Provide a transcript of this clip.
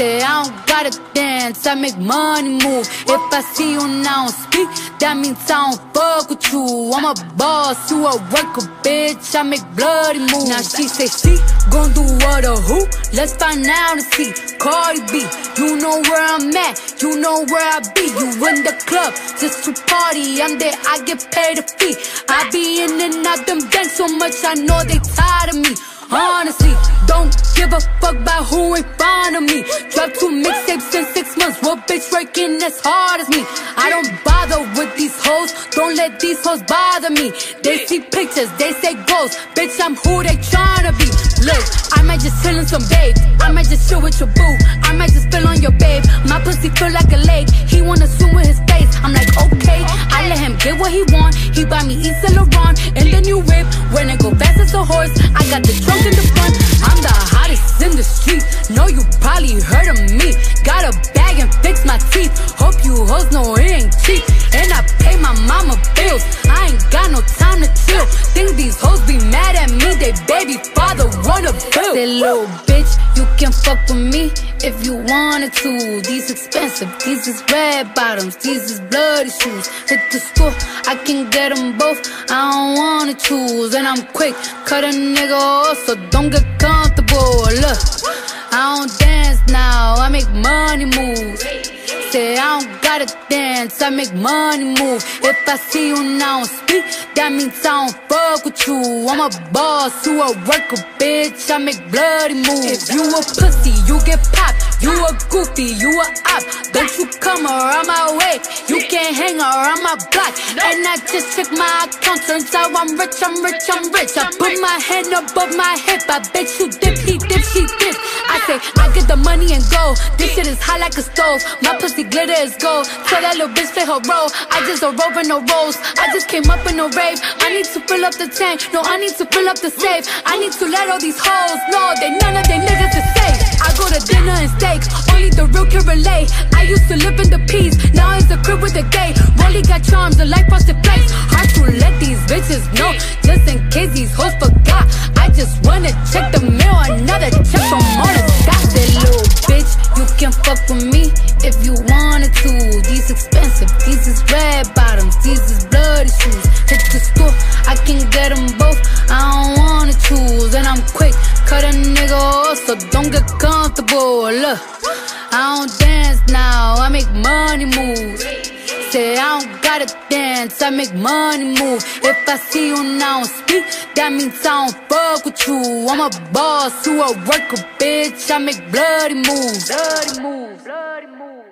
I don't gotta dance, I make money move. If I see you now speak, that means I don't fuck with you. I'm a boss, you a worker, bitch. I make bloody moves. Now she say she gon' do what or who? Let's find out and see. Cardi B, you know where I'm at, you know where I be. You in the club just to party. I'm there, I get paid a fee. I be in and out them bands so much, I know they tired of me. Honestly, don't give a fuck me. Drop two mixtapes in six months. What bitch working as hard as me? I don't bother with these hoes. Don't let these hoes bother me. They see pictures, they say ghosts. Bitch, I'm who they tryna be. Look, I might just chill in some babe. I might just chill with your boo. I might just spill on your babe. My pussy feel like a lake. He wanna swim with his face. I'm like, okay. I let him get what he want. He buy me Yves Saint Laurent and the new whip. When it go fast as a horse, I got the trunk in the heard of me. Got a bag and fix my teeth. Hope you hoes know it ain't cheap. And I pay my mama bills. I ain't got no time to chill. Think these hoes be mad at me. They baby father run a bill. Say little bitch, you can fuck with me if you wanted to. These expensive, these is red bottoms, these is bloody shoes. Hit the school, I can get them both. I don't wanna choose, and I'm quick, cut a nigga off, so don't get comfortable. Look, I don't dance now, I make money moves. Say I don't gotta dance, I make money move. If I see you now speak, that means I don't fuck with you. I'm a boss, you a worker, bitch. I make bloody moves. If you a pussy, you get popped. You a goofy, you a op. Don't you come around my way. You can't hang around my block. And I just check my account. Turns out I'm rich, I'm rich, I'm rich. I put my hand above my hip. I bet you dip, he I get the money and go. This shit is hot like a stove. My pussy glitter is gold. Tell that little bitch play her role. I just a rover, no rolls. I just came up in a rave. I need to fill up the tank. No, I need to fill up the safe. I need to let all these hoes know they none of they niggas is safe. I go to dinner and steak. Only the real can relate. I used to live in the peace. Now it's a crib with the gay. Rolly got charms, a life frosted place. Hard to let these bitches know. Just in case these hoes forgot. I just wanna check the to. These expensive, these is red bottoms, these is bloody shoes. Hit the store, I can get them both. I don't wanna choose, and I'm quick, cut a nigga off, so don't get comfortable. Look, I don't dance now, I make money moves. Say I don't gotta dance, I make money move. If I see you now speak, that means I don't fuck with you. I'm a boss, you a worker, bitch. I make bloody moves. Bloody moves, bloody moves.